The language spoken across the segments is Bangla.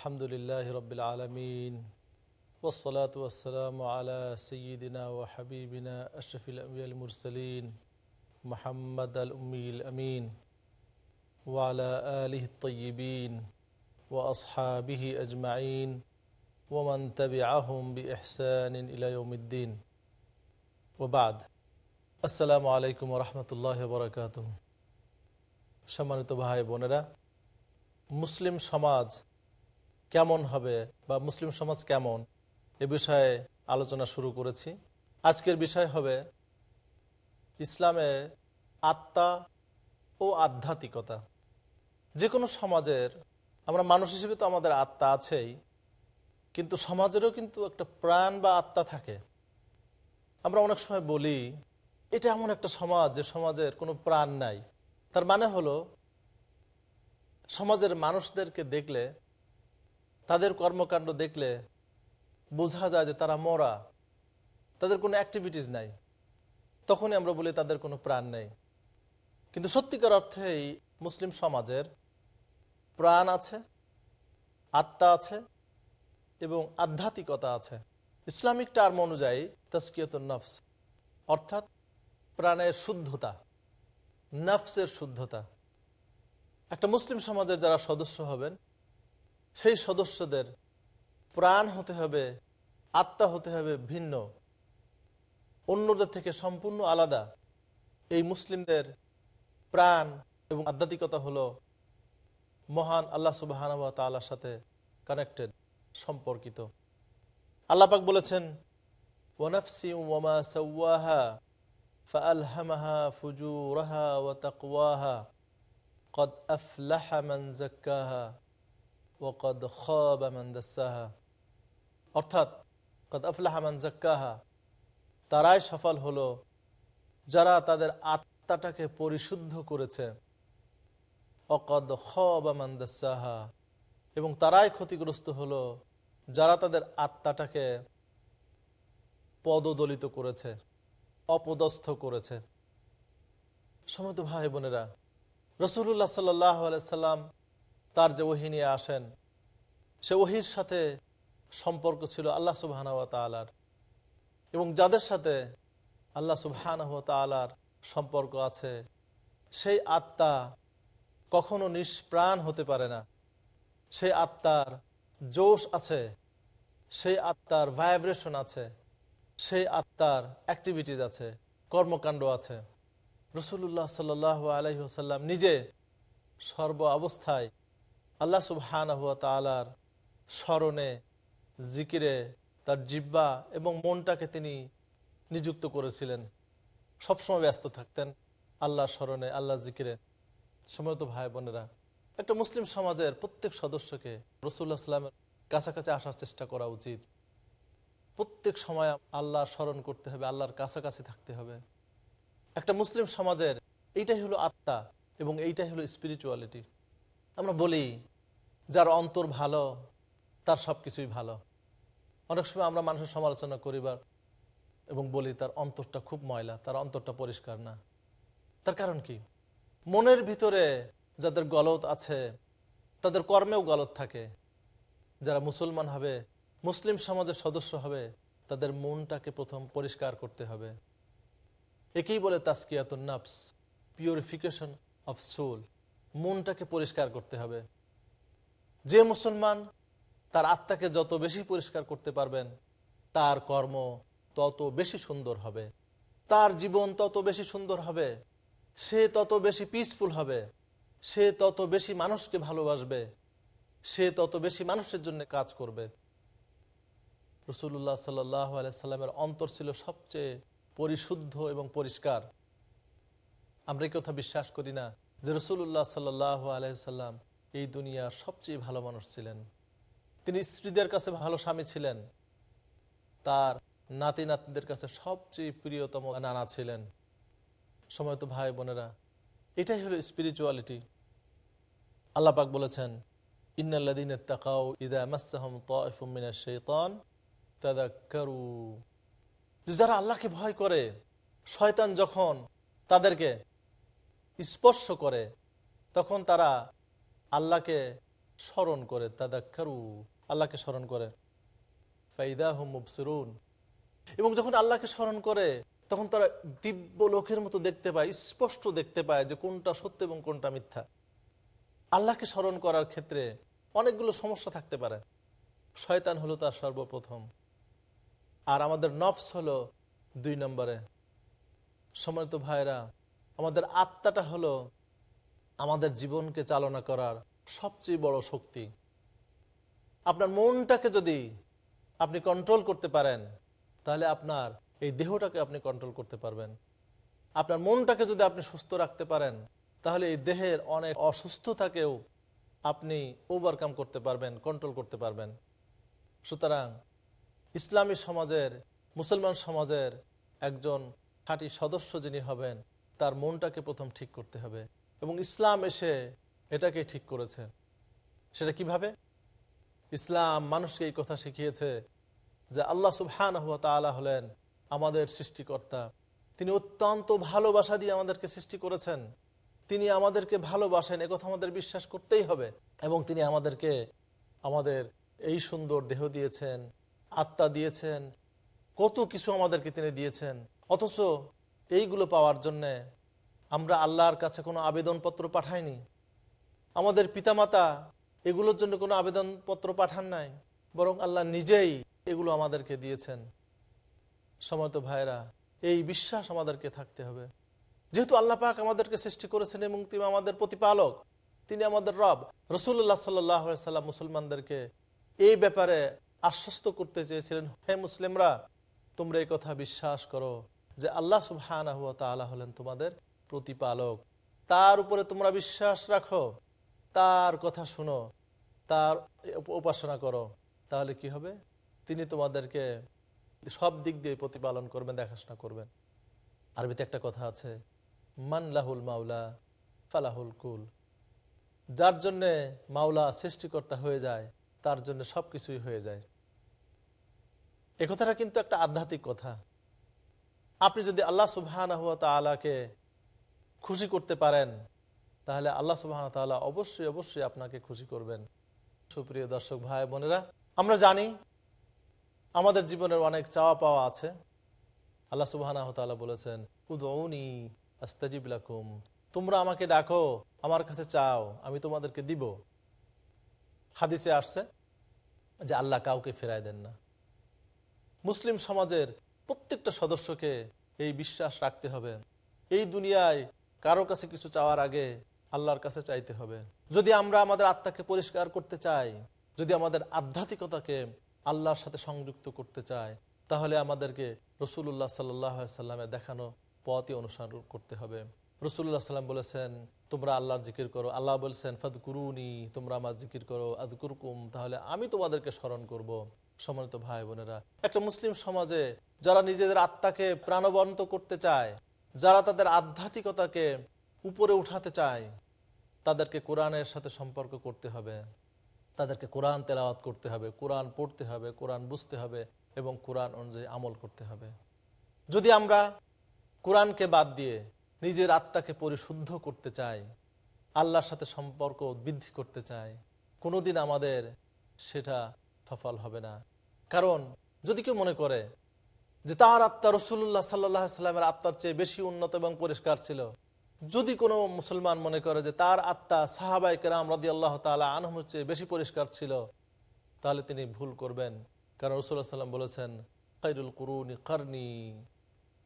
আলহামদুলিল্লাহ রবিল আলমিন ওসলাত ওসালাম আলা সঈদিনা ও হাবিবিনা আশরফিল আমিয়াল মুরসলিন মোহাম্মদ আল উমিল আমিন ওয়ালা আলিহ তয়িবিন ও আসহাবিহি আজমাইন ওমান তবি আহম বি এহসান ইলাইউদ্দিন ওবাদ আসসালামু আলাইকুম রহমতুল্লাহ বরকাত সম্মানিত ভাই বোনেরা, মুসলিম সমাজ কেমন হবে বা মুসলিম সমাজ কেমন, এ বিষয়ে আলোচনা শুরু করেছি। আজকের বিষয় হবে ইসলামে আত্মা ও আধ্যাত্মিকতা। যে কোনো সমাজের, আমরা মানুষ হিসেবে তো আমাদের আত্মা আছেই, কিন্তু সমাজেরও কিন্তু একটা প্রাণ বা আত্মা থাকে। আমরা অনেক সময় বলি, এটা এমন একটা সমাজ যে সমাজের কোনো প্রাণ নাই। তার মানে হলো, সমাজের মানুষদেরকে দেখলে তাদের কর্মকাণ্ড দেখলে বোঝা যায় যে তারা মরা। তাদের কোনো অ্যাক্টিভিটিস নাই। তখনই আমরা বলি তাদের কোনো প্রাণ নেই। কিন্তু সত্যিকার অর্থেই মুসলিম সমাজের প্রাণ আছে, আত্মা আছে এবং আধ্যাত্মিকতা আছে। ইসলামিক টার্ম অনুযায়ী তস্কিয়ত নফস, অর্থাৎ প্রাণের শুদ্ধতা, নফসের শুদ্ধতা। একটা মুসলিম সমাজের যারা সদস্য হবেন সেই সদস্যদের প্রাণ হতে হবে, আত্মা হতে হবে ভিন্ন। অন্যদের থেকে সম্পূর্ণ আলাদা। এই মুসলিমদের প্রাণ এবং আধ্যাত্মিকতা হলো মহান আল্লাহ সুবাহানবা তালার সাথে কানেক্টেড, সম্পর্কিত। আল্লাপাক বলেছেন ওয়ানাফসি ওয়ামা সৌয়াহা ফালহামাহা ফুজুরাহা ওয়া তাকওয়াহা। কদ আফলাহা মান জাক্কাহা অর্থাৎ কদ আফলাহমান জাক্কাহা তারাই সফল হলো যারা তাদের আত্মাটাকে পরিশুদ্ধ করেছে। অকদ খাহমান দাসাহা এবং তারাই ক্ষতিগ্রস্ত হলো যারা তাদের আত্মাটাকে পদদলিত করেছে, অপদস্থ করেছে। সমত ভাই বোনেরা রসুল্লাহ সাল্লাহ সাল্লাম তার যে ওহি নিয়ে আসেন, সে ওহির সাথে সম্পর্ক ছিল আল্লাহ সুবাহানহ তালার এবং যাদের সাথে আল্লাহ সুবাহানহ তালার সম্পর্ক আছে, সেই আত্মা কখনো নিষ্প্রাণ হতে পারে না। সেই আত্মার জোশ আছে, সেই আত্মার ভাইব্রেশন আছে, সেই আত্মার অ্যাক্টিভিটিস আছে, কর্মকাণ্ড আছে। রসুল্লাহ সাল আলহিহাসাল্লাম নিজে সর্ব অবস্থায় আল্লাহ সুবহান হুয়া তালার স্মরণে, জিকিরে, তার জিব্বা এবং মনটাকে তিনি নিযুক্ত করেছিলেন। সবসময় ব্যস্ত থাকতেন আল্লাহ স্মরণে আল্লাহ জিকিরে। সময়ত ভাই বোনেরা, একটা মুসলিম সমাজের প্রত্যেক সদস্যকে রসুল্লাহ সাল্লামের কাছাকাছি আসার চেষ্টা করা উচিত। প্রত্যেক সময় আল্লাহর স্মরণ করতে হবে, আল্লাহর কাছাকাছি থাকতে হবে। একটা মুসলিম সমাজের এইটাই হলো আত্মা এবং এইটাই হলো স্পিরিচুয়ালিটি আমরা বলি যার অন্তর ভালো, তার সব কিছুই ভালো। অনেক সময় আমরা মানুষের সমালোচনা করিবার এবং বলি, তার অন্তরটা খুব ময়লা, তার অন্তরটা পরিষ্কার না। তার কারণ কি? মনের ভিতরে যাদের গলত আছে, তাদের কর্মেও গলত থাকে। যারা মুসলমান হবে, মুসলিম সমাজের সদস্য হবে, তাদের মনটাকে প্রথম পরিষ্কার করতে হবে। একেই বলে তাস্কিয়াত নাফস পিউরিফিকেশন অফ সোল মনটাকে পরিষ্কার করতে হবে। যে মুসলমান তার আত্মাকে যত বেশি পরিষ্কার করতে পারবেন, তার কর্ম তত বেশি সুন্দর হবে। তার জীবন তত বেশি সুন্দর হবে। সে তত বেশি পিসফুল হবে। সে তত বেশি মানুষকে ভালোবাসবে। সে তত বেশি মানুষের জন্য কাজ করবে। রসুল্লাহ সাল্লাহ আলাইসাল্লামের অন্তর ছিল সবচেয়ে পরিশুদ্ধ এবং পরিষ্কার। আমরা কথা বিশ্বাস করি না যে রসুল্লাহ সাল্লাহ আলহিসাল্লাম এই দুনিয়ার সবচেয়ে ভালো মানুষ ছিলেন। তিনি স্ত্রীদের কাছে ভালো স্বামী ছিলেন। তার নাতি নাতিদের কাছে সবচেয়ে প্রিয়তম নানা ছিলেন। সময় তো ভাই বোনেরা, এটাই হলো স্পিরিচুয়ালিটি আল্লাপাক বলেছেন ইন্নাল্লাদিন তাকাউ ইদা মাসাহম তিনা শেতান তাদাক্কারু যারা আল্লাহকে ভয় করে, শয়তান যখন তাদেরকে স্পর্শ করে, তখন তারা আল্লাহকে স্মরণ করে, তাদাক্কারু, আল্লাহকে স্মরণ করে। ফাইদা হুম মুবসিরুন। এবং যখন আল্লাহকে স্মরণ করে, তখন তারা দিব্য লোকের মতো দেখতে পায়, স্পষ্ট দেখতে পায় যে কোনটা সত্য এবং কোনটা মিথ্যা। আল্লাহকে স্মরণ করার ক্ষেত্রে অনেকগুলো সমস্যা থাকতে পারে। শয়তান হলো তার সর্বপ্রথম। আর আমাদের নফস হলো দুই নম্বরে। সময়ত ভাইরা আমাদের আত্মাটা হলো আমাদের জীবনকে চালনা করার সবচেয়ে বড় শক্তি। আপনার মনটাকে যদি আপনি কন্ট্রোল করতে পারেন, তাহলে আপনার এই দেহটাকে আপনি কন্ট্রোল করতে পারবেন। আপনার মনটাকে যদি আপনি সুস্থ রাখতে পারেন, তাহলে এই দেহের অনেক অসুস্থতাকেও আপনি ওভারকাম করতে পারবেন কন্ট্রোল করতে পারবেন। সুতরাং ইসলামী সমাজের, মুসলমান সমাজের একজন খাঁটি সদস্য যিনি হবেন, তার মনটাকে প্রথম ঠিক করতে হবে। এবং ইসলাম এসে এটাকে ঠিক করেছে। সেটা কীভাবে? ইসলাম মানুষকে এই কথা শিখিয়েছে যে আল্লাহ সুবহান তালা হলেন আমাদের সৃষ্টিকর্তা। তিনি অত্যন্ত ভালোবাসা দিয়ে আমাদেরকে সৃষ্টি করেছেন। তিনি আমাদেরকে ভালোবাসেন একথা আমাদের বিশ্বাস করতেই হবে। এবং তিনি আমাদেরকে আমাদের এই সুন্দর দেহ দিয়েছেন, আত্মা দিয়েছেন, কত কিছু আমাদেরকে তিনি দিয়েছেন। অথচ এইগুলো পাওয়ার জন্যে আমরা আল্লাহর কাছে কোনো আবেদনপত্র পাঠাইনি। আমাদের পিতামাতা এগুলোর জন্য কোনো আবেদনপত্র পাঠান নাই, বরং আল্লাহ নিজেই এগুলো আমাদেরকে দিয়েছেন। সময় তো ভাইরা এই বিশ্বাস আমাদেরকে থাকতে হবে। যেহেতু আল্লাহ পাক আমাদেরকে সৃষ্টি করেছেন এবং তিনি আমাদের প্রতিপালক, তিনি আমাদের রব, রসুল্লাহ সাল্লাহ সাল্লাম মুসলমানদেরকে এই ব্যাপারে আশ্বস্ত করতে চেয়েছিলেন, হে মুসলিমরা, তোমরা এই কথা বিশ্বাস করো যে আল্লাহ সুবহান হলেন তোমাদের প্রতিপালক। তার উপরে তোমরা বিশ্বাস রাখো। তার কথা শুনো। তার উপাসনা করো। তাহলে কি হবে? তিনি তোমাদেরকে সব দিক দিয়ে প্রতিপালন করবেন, দেখাশোনা করবেন। আরবিতে একটা কথা আছে, মান লাহুল মাওলা, ফালাহুল কুল। যার জন্যে মাওলা সৃষ্টিকর্তা হয়ে যায়, তার জন্য সব কিছুই হয়ে যায়। এ কথাটা কিন্তু একটা আধ্যাত্মিক কথা। আপনি যদি আল্লাহ সুবহান তালাকে খুশি করতে পারেন, তাহলে আল্লাহ সুবাহ তাল্লাহ অবশ্যই অবশ্যই আপনাকে খুশি করবেন। সুপ্রিয় দর্শক ভাই বোনেরা, আমরা জানি আমাদের জীবনের অনেক চাওয়া পাওয়া আছে। আল্লাহ সুবাহ বলেছেন উদৌনি আস্তাজিব লাকুম। তোমরা আমাকে ডাকো, আমার কাছে চাও, আমি তোমাদেরকে দিব। হাদিসে আসছে যে আল্লাহ কাউকে ফেরায় দেন না। মুসলিম সমাজের প্রত্যেকটা সদস্যকে এই বিশ্বাস রাখতে হবে। এই দুনিয়ায় কারও কাছে কিছু চাওয়ার আগে আল্লাহর কাছে চাইতে হবে। যদি আমরা আমাদের আত্মাকে পরিষ্কার করতে চাই, যদি আমাদের আধ্যাত্মিকতাকে আল্লাহর সাথে সংযুক্ত করতে চাই, তাহলে আমাদেরকে রসুল্লাহ সাল্লাহ সাল্লামের দেখানো পথই অনুসরণ করতে হবে। রসুল্লাহ সাল্লাম বলেছেন, তোমরা আল্লাহর জিকির করো। আল্লাহ বলছেন ফাদ কুরুনি তোমরা আমার জিকির করো। আদ কুরকুম তাহলে আমি তোমাদেরকে স্মরণ করব। সম্মানিত ভাই বোনেরা, একটা মুসলিম সমাজে যারা নিজেদের আত্মাকে প্রাণবন্ত করতে চায় যারা তাদের আধ্যাত্মিকতাকে উপরে উঠাতে চায়, তাদেরকে কোরআনের সাথে সম্পর্ক করতে হবে। তাদেরকে কোরআন তেলাওয়াত করতে হবে, কোরআন পড়তে হবে, কোরআন বুঝতে হবে এবং কোরআন অনুযায়ী আমল করতে হবে। যদি আমরা কোরআনকে বাদ দিয়ে নিজের আত্মাকে পরিশুদ্ধ করতে চাই, আল্লাহর সাথে সম্পর্ক বৃদ্ধি করতে চাই, কোনোদিন আমাদের সেটা সফল হবে না। কারণ যদি কেউ মনে করে যে তার আত্মা রসুল্লাহ সাল্লাহ সাল্লামের আত্মার চেয়ে বেশি উন্নত এবং পরিষ্কার ছিল। যদি কোনো মুসলমান মনে করে যে তার আত্মা সাহাবাই কেরাম রদি আল্লাহ তালা আনহমের চেয়ে বেশি পরিষ্কার ছিল, তাহলে তিনি ভুল করবেন। কারণ রসুল্লাহ সাল্লাম বলেছেন খাইরুল কুরুনি কারনি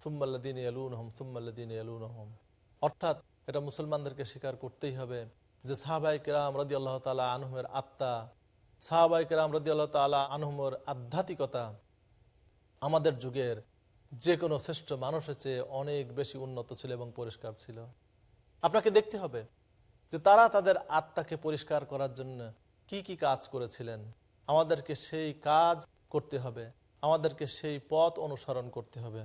সুম্মাল্লাদিন আলুন হম সুম্মাল্লাদিন আলুন হম অর্থাৎ এটা মুসলমানদেরকে স্বীকার করতেই হবে যে সাহাবাই কেরাম রদি আল্লাহ তালা আনহমের আত্মা সাহাবাই কেরাম রদি আল্লাহ তালা আনহমের আধ্যাত্মিকতা আমাদের যুগের যে কোনো শ্রেষ্ঠ মানুষের চেয়ে অনেক বেশি উন্নত ছিল এবং পরিষ্কার ছিল। আপনাকে দেখতে হবে যে তারা তাদের আত্মাকে পরিষ্কার করার জন্য কি কি কাজ করেছিলেন। আমাদেরকে সেই কাজ করতে হবে। আমাদেরকে সেই পথ অনুসরণ করতে হবে।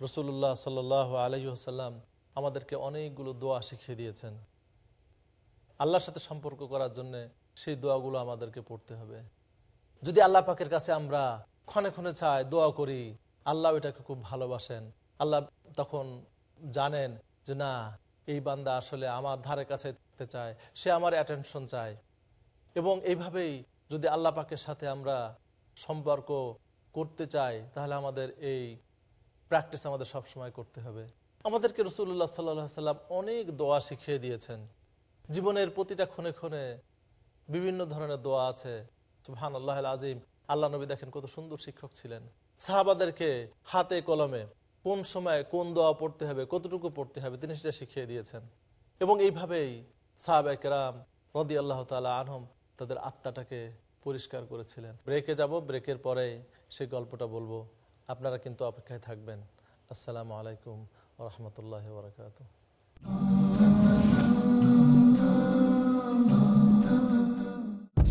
রসুল্লাহ সাল আলহিহাসাল্লাম আমাদেরকে অনেকগুলো দোয়া শিখিয়ে দিয়েছেন। আল্লাহর সাথে সম্পর্ক করার জন্য সেই দোয়াগুলো আমাদেরকে পড়তে হবে। যদি আল্লাহ পাকের কাছে আমরা ক্ষণে ক্ষণে চাই দোয়া করি। আল্লাহ এটাকে খুব ভালোবাসেন। আল্লাহ তখন জানেন যে, না, এই বান্দা আসলে আমার ধারে কাছে থাকতে চায়। সে আমার অ্যাটেনশন চায়। এবং এইভাবেই যদি আল্লাহ পাকের সাথে আমরা সম্পর্ক করতে চাই, তাহলে আমাদের এই প্র্যাকটিস আমাদের সবসময় করতে হবে। আমাদেরকে রসুল্লাহ সাল্লাহ সাল্লাম অনেক দোয়া শিখিয়ে দিয়েছেন। জীবনের প্রতিটা ক্ষণে ক্ষণে বিভিন্ন ধরনের দোয়া আছে। সুহান আল্লাহ আজিম আল্লাহ নবী দেখেন কত সুন্দর শিক্ষক ছিলেন। সাহাবাদেরকে হাতে কলমে কোন সময় কোন দোয়া পড়তে হবে, কতটুকু পড়তে হবে, তিনি সেটা শিখিয়ে দিয়েছেন। এবং এইভাবেই সাহাবাই কেরাম রদি আল্লাহ তালা আনহম তাদের আত্মাটাকে পরিষ্কার করেছিলেন। ব্রেকে যাব, ব্রেকের পরে সেই গল্পটা বলব। আপনারা কিন্তু অপেক্ষায় থাকবেন। আসসালামু আলাইকুম রহমতুল্লাহ বরকাত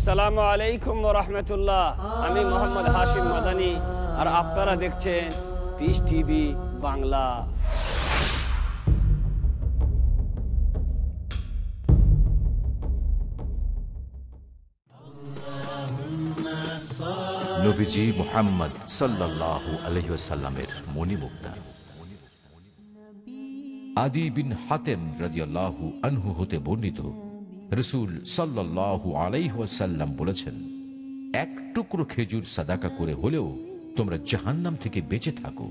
আসসালামু আলাইকুম রহমতুল্লাহ। আমি মোহাম্মদ হাশিম মাদানি, আর আপনারা দেখছেন পিস টিভি বাংলা। মোহাম্মদ সাল্লাল্লাহু আদি বিন হাতেম রাদিয়াল্লাহু আনহু হতে বর্ণিত রসুল সাল্লাল্লাহু আলাইহাল্লাম বলেছেন, এক টুকরো খেজুর সাদাকা করে হলেও তোমরা জাহান্নাম থেকে বেঁচে থাকো।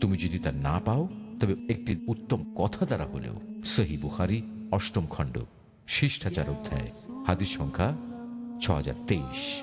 তুমি যদি তা না পাও, তবে একটি উত্তম কথা দ্বারা হলেও। সহি বুহারি অষ্টম খণ্ড, শিষ্টাচার অধ্যায়, হাদিস সংখ্যা ছ হাজার তেইশ।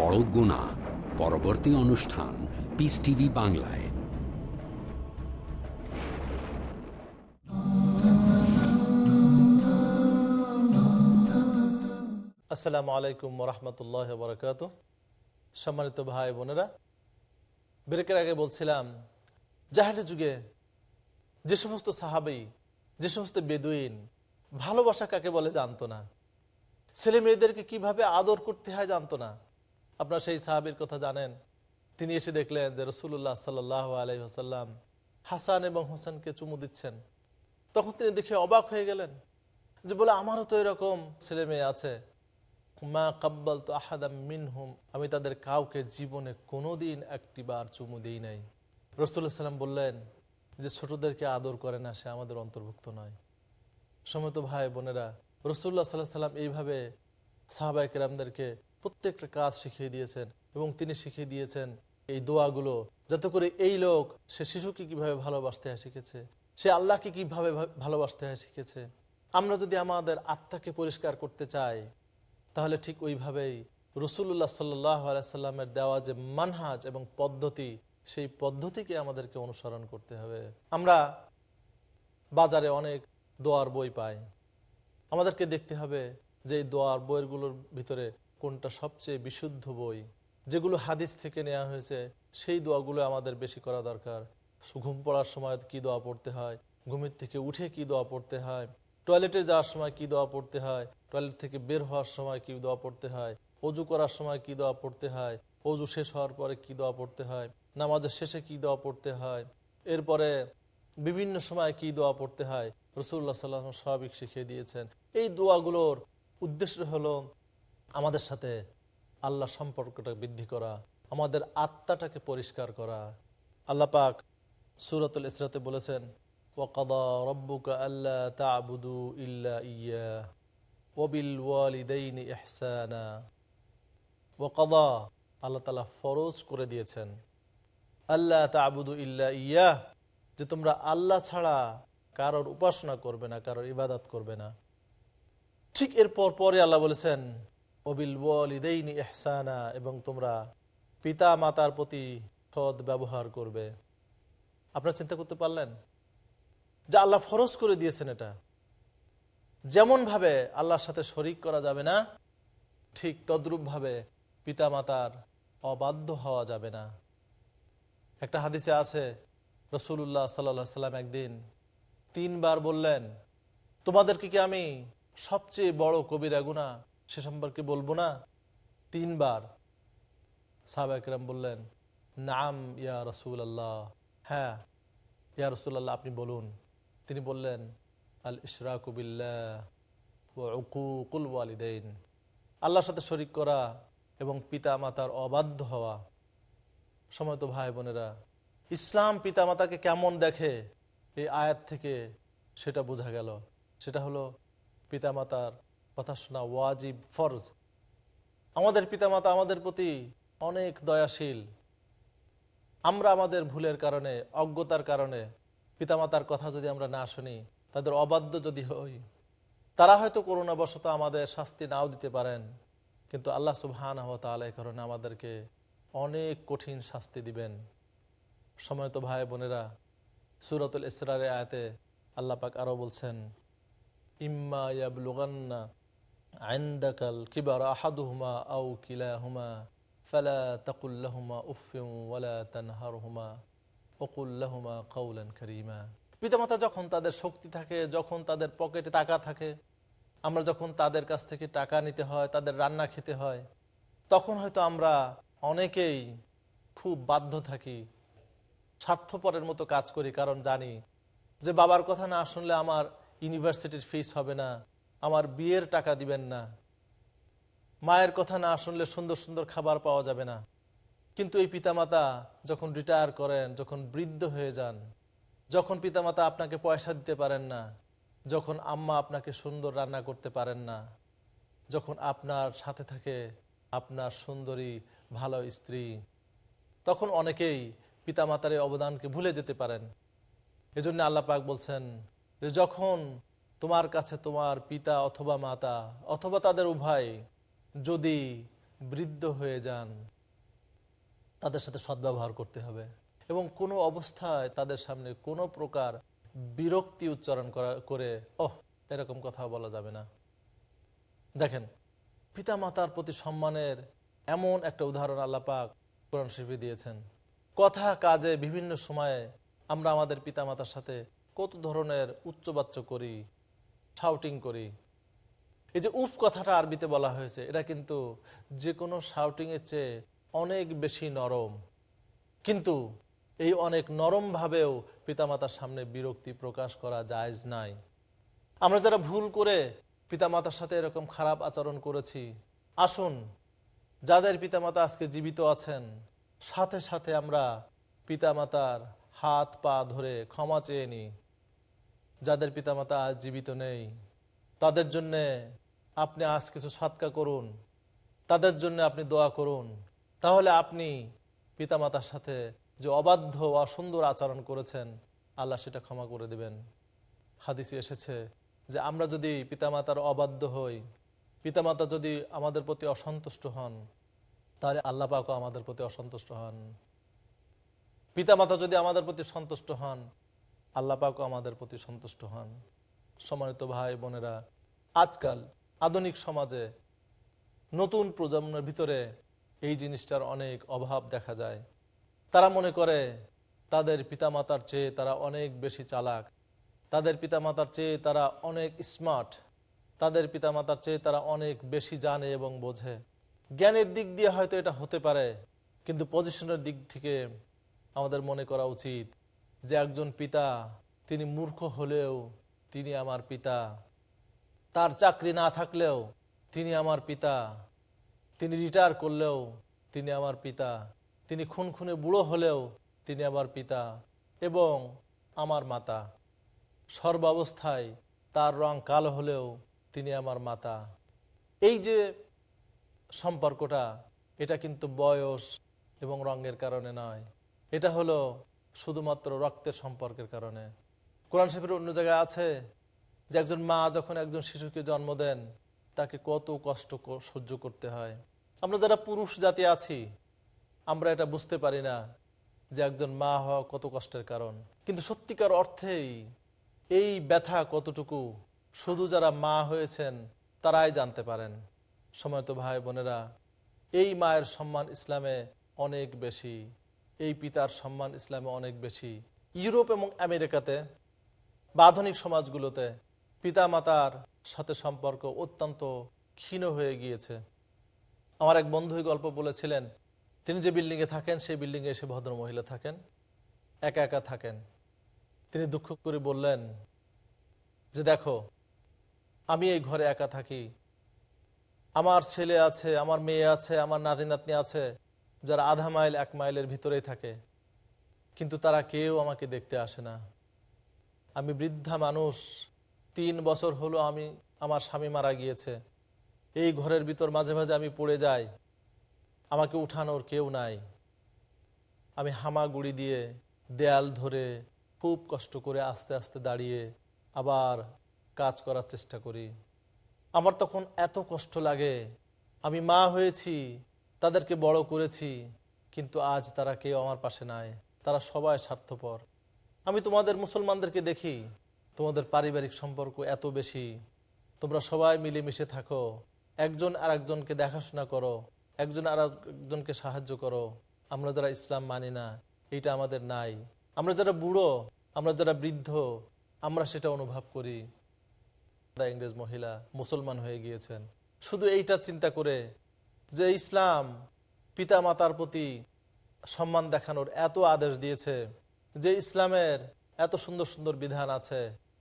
বড় গুণা। পরবর্তী অনুষ্ঠান পিস টিভি বাংলায়। আসসালামু আলাইকুম রহমতুল্লাহ বরকাত সম্মানিত ভাই বোনেরা, ব্রেকের আগে বলছিলাম জাহের যুগে যে সমস্ত সাহাবি, যে সমস্ত বেদুইন ভালোবাসা কাকে বলে জানতো না? ছেলে মেয়েদেরকে কীভাবে আদর করতে হয় জানতো না? আপনার সেই সাহাবির কথা জানেন। তিনি এসে দেখলেন যে রসুল্লাহ সাল্লাহ আলাই হাসাল্লাম হাসান এবং হোসেনকে চুমু দিচ্ছেন। তখন তিনি দেখে অবাক হয়ে গেলেন যে বলে, আমারও তো এরকম ছেলে মেয়ে আছে। মা কাব্বাল তো আহাদাম মিনহুম, আমি তাদের কাউকে জীবনে কোনোদিন একটি বার চুমু দিই নাই। রসুল্লাহ সাল্লাম বললেন যে, ছোটদেরকে আদর করে না, সে আমাদের অন্তর্ভুক্ত নয়। সমত ভাই বোনেরা রসুল্লাহ সাল্লাহ সাল্লাম এইভাবে সাহাবাই কেরামদেরকে প্রত্যেকটা কাজ শিখিয়ে দিয়েছেন এবং তিনি শিখিয়ে দিয়েছেন এই দোয়াগুলো, যাতে করে এই লোক, সে শিশুকে কীভাবে ভালোবাসতে হয় শিখেছে, সে আল্লাহকে কীভাবে ভালোবাসতে হয় শিখেছে। আমরা যদি আমাদের আত্মাকে পরিষ্কার করতে চাই, তাহলে ঠিক ওইভাবেই রসুল্লাহ সাল্লাহ আলাইসাল্লামের দেওয়া যে মানহাজ এবং পদ্ধতি, সেই পদ্ধতিকে আমাদেরকে অনুসরণ করতে হবে। আমরা বাজারে অনেক দোয়ার বই পাই। আমাদেরকে দেখতে হবে যে এই দোয়ার বইয়েরগুলোর ভিতরে কোনটা সবচেয়ে বিশুদ্ধ বই? যেগুলো হাদিস থেকে নেওয়া হয়েছে, সেই দোয়াগুলো আমাদের বেশি করা দরকার। ঘুম পড়ার সময় কি দোয়া পড়তে হয়? ঘুমের থেকে উঠে কি দোয়া পড়তে হয়? টয়লেটে যাওয়ার সময় কি দোয়া পড়তে হয়? টয়লেট থেকে বের হওয়ার সময় কি দোয়া পড়তে হয়? অজু করার সময় কি দোয়া পড়তে হয়? অজু শেষ হওয়ার পরে কি দোয়া পড়তে হয়? নামাজের শেষে কি দোয়া পড়তে হয়? এরপরে বিভিন্ন সময় কি দোয়া পড়তে হয়? রসুল্লাহ সাল্লাহ স্বাভাবিক শিখিয়ে দিয়েছেন। এই দোয়াগুলোর উদ্দেশ্য হলো আমাদের সাথে আল্লাহ সম্পর্কটা বৃদ্ধি করা, আমাদের আত্মাটাকে পরিষ্কার করা। আল্লাহ পাক সুরতুল ইসরাতে বলেছেন, ওয়াকাদা রব্বুকা আল্লাহ তাবুদু ইল্লা ইয়া ওবিল ওয়ালিদাইনি ইহসানা। ওয়াকাদা আল্লাহ তালা ফরজ করে দিয়েছেন আল্লাহ তাবুদু ইল্লা ইয়া, যে তোমরা আল্লাহ ছাড়া কারোর উপাসনা করবে না, কারোর ইবাদত করবে না। ঠিক এরপর পরে আল্লাহ বলেছেন অবিল ওয়ালিদাইনি এবং তোমরা পিতা মাতার প্রতি সৎ ব্যবহার করবে। আপনারা চিন্তা করতে পারলেন? যে আল্লাহ ফরজ করে দিয়েছেন এটা। যেমনভাবে আল্লাহর সাথে শরিক করা যাবে না, ঠিক তদ্রূপভাবে পিতা মাতার অবাধ্য হওয়া যাবে না। একটা হাদিসে আছে রসুল্লাহ সাল্লা সাল্লাম একদিন তিনবার বললেন, তোমাদেরকে কি আমি সবচেয়ে বড় কবিরা গুণা সে সম্পর্কে বলব না। তিনবার সাহাবাকরাম বললেন, নাম ইয়া রসুল আল্লাহ হ্যাঁ ইয়া রসুল আল্লাহ আপনি বলুন। তিনি বললেন আল উকুকুল ওয়ালিদাইন। আল্লাহর সাথে শরিক করা এবং পিতা মাতার অবাধ্য হওয়া। সময় তো ভাই বোনেরা, ইসলাম পিতা মাতাকে কেমন দেখে? এই আয়াত থেকে সেটা বোঝা গেল। সেটা হলো, পিতামাতার কথা শোনা ওয়াজিব, ফরজ। আমাদের পিতামাতা আমাদের প্রতি অনেক দয়াশীল। আমরা আমাদের ভুলের কারণে, অজ্ঞতার কারণে, পিতামাতার কথা যদি আমরা না শুনি, তাদের অবাধ্য যদি হই, তারা হয়তো করোনাবশত আমাদের শাস্তি নাও দিতে পারেন। কিন্তু আল্লাহ সুবহান তালা এই কারণে আমাদেরকে অনেক কঠিন শাস্তি দিবেন। সময় তো ভাই বোনেরা, সুরতুল ইসরারে আয়াতে আল্লাহ পাক আরও বলছেন, ইম্মা ইয়াবলুগান্না আইন্দাকাল কিবার আহাদুহুমা আউ কিলাহুমা ফালা তাকুল্লাহুমা উফিউ ওয়ালা তানহারহুমা ওকুল্লাহুমা কাউলান করিমা পিতামাতা যখন তাদের শক্তি থাকে, যখন তাদের পকেটে টাকা থাকে, আমরা যখন তাদের কাছ থেকে টাকা নিতে হয়, তাদের রান্না খেতে হয়, তখন হয়তো আমরা অনেকেই খুব বাধ্য থাকি, স্বার্থপরের মতো কাজ করি, কারণ জানি যে বাবার কথা না শুনলে আমার ইউনিভার্সিটির ফিস হবে না। আমার বিয়ের টাকা দিবেন না। মায়ের কথা না শুনলে সুন্দর সুন্দর খাবার পাওয়া যাবে না। কিন্তু এই পিতামাতা যখন রিটায়ার করেন, যখন বৃদ্ধ হয়ে যান, যখন পিতামাতা আপনাকে পয়সা দিতে পারেন না, যখন আম্মা আপনাকে সুন্দর রান্না করতে পারেন না, যখন আপনার সাথে থাকে আপনার সুন্দরী, ভালো স্ত্রী, তখন অনেকেই পিতামাতার এই অবদানকে ভুলে যেতে পারেন। এজন্য আল্লাহ পাক বলছেন যে, যখন তোমার কাছে তোমার পিতা অথবা মাতা অথবা তাদের উভয় যদি বৃদ্ধ হয়ে যান, তাদের সাথে সদ্ব্যবহার করতে হবে। এবং কোনো অবস্থায় তাদের সামনে কোনো প্রকার বিরক্তি উচ্চারণ করা, করে, ওহ, এরকম কথা বলা যাবে না। দেখেন পিতা মাতার প্রতি সম্মানের এমন একটা উদাহরণ আল্লাপাক কোরআন শিল্পী দিয়েছেন। কথা কাজে বিভিন্ন সময়ে আমরা আমাদের পিতামাতার সাথে কত ধরনের উচ্চবাচ্য করি শাউটিং করি। এই যে উফ কথাটা আরবিতে বলা হয়েছে, এটা কিন্তু যে কোনো শাউটিংয়ের চেয়ে অনেক বেশি নরম। কিন্তু এই অনেক নরমভাবেও পিতামাতার সামনে বিরক্তি প্রকাশ করা জায়জ নাই। আমরা যারা ভুল করে পিতামাতার সাথে এরকম খারাপ আচরণ করেছি, আসুন, যাদের পিতামাতা আজকে জীবিত আছেন, সাথে সাথে আমরা পিতামাতার হাত পা ধরে ক্ষমা চেয়ে নিই। যাদের পিতামাতা আজ জীবিত নেই, তাদের জন্যে আপনি আজ কিছু সৎকা করুন, তাদের জন্য আপনি দোয়া করুন। তাহলে আপনি পিতামাতার সাথে যে অবাধ্য অসুন্দর আচরণ করেছেন, আল্লাহ সেটা ক্ষমা করে দেবেন। হাদিসে এসেছে যে আমরা যদি পিতামাতার অবাধ্য হই, পিতামাতা যদি আমাদের প্রতি অসন্তুষ্ট হন, তাহলে আল্লাহ পাকও আমাদের প্রতি অসন্তুষ্ট হন। পিতামাতা যদি আমাদের প্রতি সন্তুষ্ট হন আল্লাহ পাকও আমাদের প্রতি সন্তুষ্ট হন। সম্মানিত ভাই বোনেরা, আজকাল আধুনিক সমাজে নতুন প্রজন্মের ভিতরে এই জিনিসটার অনেক অভাব দেখা যায়। তারা মনে করে তাদের পিতামাতার চেয়ে তারা অনেক বেশি চালাক। তাদের পিতামাতার চেয়ে তারা অনেক স্মার্ট। তাদের পিতামাতার চেয়ে তারা অনেক বেশি জানে এবং বোঝে। জ্ঞানের দিক দিয়ে হয়তো এটা হতে পারে, কিন্তু পজিশনের দিক থেকে আমাদের মনে করা উচিত যে একজন পিতা, তিনি মূর্খ হলেও তিনি আমার পিতা। তার চাকরি না থাকলেও তিনি আমার পিতা। তিনি রিটায়ার করলেও তিনি আমার পিতা। তিনি খুন খুনে বুড়ো হলেও তিনি আমার পিতা এবং আমার মাতা। সর্বাবস্থায় তার রং কালো হলেও তিনি আমার মাতা। এই যে সম্পর্কটা, এটা কিন্তু বয়স এবং রঙের কারণে নয়। এটা হলো শুধুমাত্র রক্তের সম্পর্কের কারণে। কোরআন শরীফের অন্য জায়গায় আছে যে একজন মা যখন একজন শিশুকে জন্ম দেন, তাকে কত কষ্ট সহ্য করতে হয়। আমরা যারা পুরুষ জাতি আছি, আমরা এটা বুঝতে পারি না যে একজন মা হওয়া কত কষ্টের কারণ। কিন্তু সত্যিকার অর্থেই এই ব্যথা কতটুকু, শুধু যারা মা হয়েছেন তারাই জানতে পারেন। সময়ত ভাই বোনেরা, এই মায়ের সম্মান ইসলামে অনেক বেশি। এই পিতার সম্মান ইসলামে অনেক বেশি। ইউরোপ এবং আমেরিকাতে বা আধুনিক সমাজগুলোতে পিতা মাতার সাথে সম্পর্ক অত্যন্ত ক্ষীণ হয়ে গিয়েছে। আমার এক বন্ধুই গল্প বলেছিলেন, তিনি যে বিল্ডিংয়ে থাকেন, সেই বিল্ডিংয়ে এসে ভদ্র মহিলা থাকেন, একা একা থাকেন। তিনি দুঃখ করে বললেন, যে দেখো, আমি এই ঘরে একা থাকি। আমার ছেলে আছে, আমার মেয়ে আছে, আমার নাতি নাতনি আছে যারা আধা মাইল, এক মাইলের ভিতরেই থাকে। কিন্তু তারা কেউ আমাকে দেখতে আসে না। আমি বৃদ্ধা মানুষ। তিন বছর হলো আমি, আমার স্বামী মারা গিয়েছে। এই ঘরের ভিতর মাঝে মাঝে আমি পড়ে যাই। আমাকে উঠানোর কেউ নাই। আমি হামাগুড়ি দিয়ে দেয়াল ধরে খুব কষ্ট করে আস্তে আস্তে দাঁড়িয়ে আবার কাজ করার চেষ্টা করি। আমার তখন এত কষ্ট লাগে। আমি মা হয়েছি। তাদেরকে বড় করেছি, কিন্তু আজ তারা কেউ আমার পাশে নাই। তারা সবাই স্বার্থপর। আমি তোমাদের মুসলমানদেরকে দেখি, তোমাদের পারিবারিক সম্পর্ক এত বেশি। তোমরা সবাই মিলেমিশে থাকো। একজন আর একজনকে দেখাশোনা করো। একজন আর একজনকে সাহায্য করো। আমরা যারা ইসলাম মানি না, এইটা আমাদের নাই। আমরা যারা বুড়ো, আমরা যারা বৃদ্ধ, আমরা সেটা অনুভব করি। ইংরেজ মহিলা মুসলমান হয়ে গিয়েছেন। শুধু এইটা চিন্তা করে যে ইসলাম পিতা মাতার প্রতি সম্মান দেখানোর এত আদেশ দিয়েছে, যে ইসলামের এত সুন্দর সুন্দর বিধান আছে,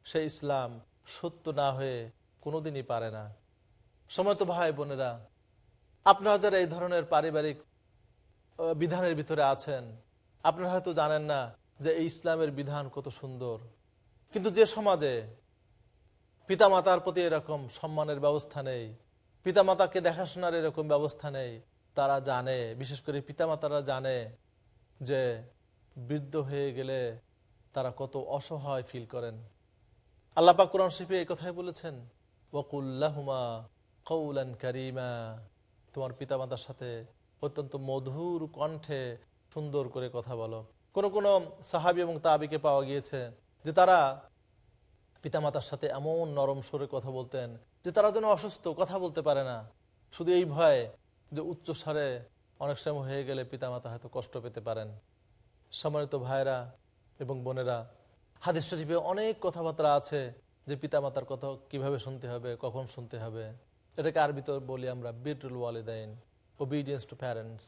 সেই ইসলাম সত্য না হয়ে কোনোদিনই পারে না। সময় তো ভাই বোনেরা, আপনারা যারা এই ধরনের পারিবারিক বিধানের ভিতরে আছেন, আপনারা হয়তো জানেন না যে এই ইসলামের বিধান কত সুন্দর। কিন্তু যে সমাজে পিতামাতার প্রতি এরকম সম্মানের ব্যবস্থা নেই পিতামাতাকে দেখাশোনার এরকম ব্যবস্থা নেই, তারা জানে, বিশেষ করে পিতামাতারা জানে যে বৃদ্ধ হয়ে গেলে তারা কত অসহায় ফিল করেন। আল্লাপাক কোরআন শিফে এই কথাই বলেছেন ওকুল্লাহুমা কৌলান কারিমা তোমার পিতামাতার সাথে অত্যন্ত মধুর কণ্ঠে সুন্দর করে কথা বলো। কোনো কোনো সাহাবি এবং তাবিকে পাওয়া গিয়েছে যে তারা পিতামাতার সাথে এমন নরম সুরে কথা বলতেন যে তারা যেন অসুস্থ, কথা বলতে পারে না। শুধু এই ভয়ে যে উচ্চ স্বরে অনেক সময় হয়ে গেলে পিতামাতা হয়তো কষ্ট পেতে পারেন। সম্মানিত ভাইরা এবং বোনেরা, হাদিস শরীফে অনেক কথাবার্তা আছে যে পিতামাতার কথা কীভাবে শুনতে হবে, কখন শুনতে হবে। এটাকে আরবিতে বলি আমরা বিটুল ওয়ালিদাইন ওবিডিয়েন্স টু প্যারেন্টস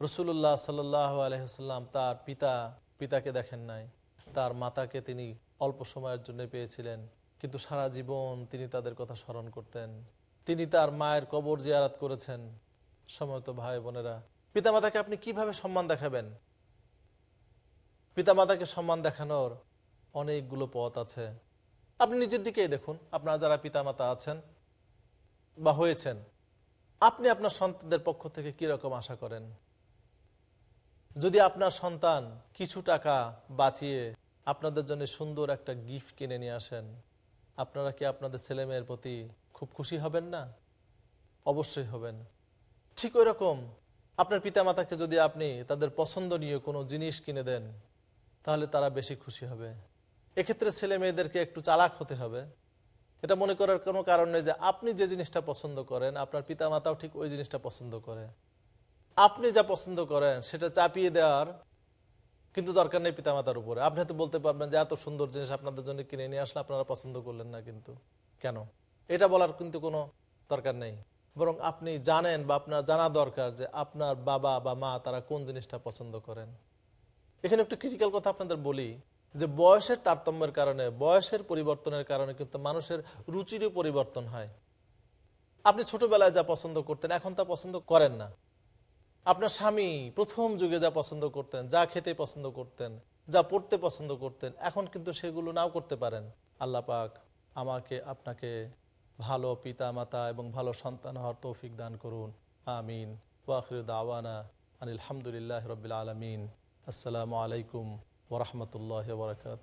রসুল্লাহ সাল্লাহ আলহিহাল্লাম তার পিতা, পিতাকে দেখেন নাই। তার মাতাকে তিনি অল্প সময়ের জন্য পেয়েছিলেন, কিন্তু সারা জীবন তিনি তাদের কথা স্মরণ করতেন। তিনি তার মায়ের কবর জিয়ারাত করেছেন। সময়ত ভাই বোনেরা। পিতামাতাকে আপনি কীভাবে সম্মান দেখাবেন? পিতামাতাকে সম্মান দেখানোর অনেকগুলো পথ আছে। আপনি নিজের দিকেই দেখুন, আপনারা যারা পিতামাতা আছেন বা হয়েছেন, আপনি আপনার সন্তানদের পক্ষ থেকে কীরকম আশা করেন? যদি আপনার সন্তান কিছু টাকা বাঁচিয়ে আপনাদের জন্য সুন্দর একটা গিফট কিনে নিয়ে আসেন। আপনারা কি আপনাদের ছেলে মেয়ের প্রতি খুব খুশি হবেন না? অবশ্যই হবেন। ঠিক ওই রকম। আপনার পিতামাতাকে যদি আপনি তাদের পছন্দনীয় কোনো জিনিস কিনে দেন, তাহলে তারা বেশি খুশি হবে। এক্ষেত্রে ছেলে মেয়েদেরকে একটু চালাক হতে হবে। এটা মনে করার কোনো কারণ নেই যে আপনি যে জিনিসটা পছন্দ করেন, আপনার পিতামাতাও ঠিক ওই জিনিসটা পছন্দ করে। আপনি যা পছন্দ করেন, সেটা চাপিয়ে দেওয়ার কিন্তু দরকার নেই পিতামাতার উপরে। আপনি হয়তো বলতে পারবেন যে এত সুন্দর জিনিস আপনাদের জন্য কিনে নিয়ে আসলে আপনারা পছন্দ করলেন না কিন্তু। কেন? এটা বলার কিন্তু কোনো দরকার নেই। বরং আপনি জানেন বা আপনার জানা দরকার যে আপনার বাবা বা মা তারা কোন জিনিসটা পছন্দ করেন। এখানে একটু ক্রিটিক্যাল কথা আপনাদের বলি যে বয়সের তারতম্যের কারণে, বয়সের পরিবর্তনের কারণে কিন্তু মানুষের রুচিরও পরিবর্তন হয়। আপনি ছোটবেলায় যা পছন্দ করতেন, এখন তা পছন্দ করেন না। আপনার স্বামী প্রথম যুগে যা পছন্দ করতেন, যা খেতে পছন্দ করতেন, যা পড়তে পছন্দ করতেন, এখন কিন্তু সেগুলো নাও করতে পারেন। আল্লাহ পাক আমাকে, আপনাকে ভালো পিতা মাতা এবং ভালো সন্তান হওয়ার তৌফিক দান করুন। আমিন। ওয়াখির দাওয়ানা আনিলহামদুলিল্লাহ রবিল আলমিন। আসসালামু আলাইকুম ওরহমতুল্লাহ বরকাত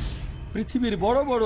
পৃথিবীর বড় বড়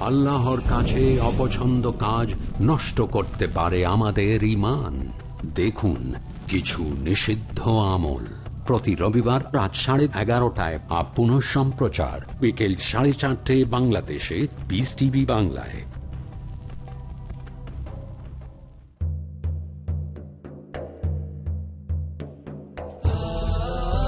আল্লাহর কাছে অপছন্দ কাজ নষ্ট করতে পারে আমাদের ইমান দেখুন, কিছু নিষিদ্ধ আমল। প্রতি রবিবার রাত সাড়ে এগারোটায় আপ পুনঃ সম্প্রচার বিকেল সাড়ে চারটে বাংলাদেশে বিস টিভি বাংলায়।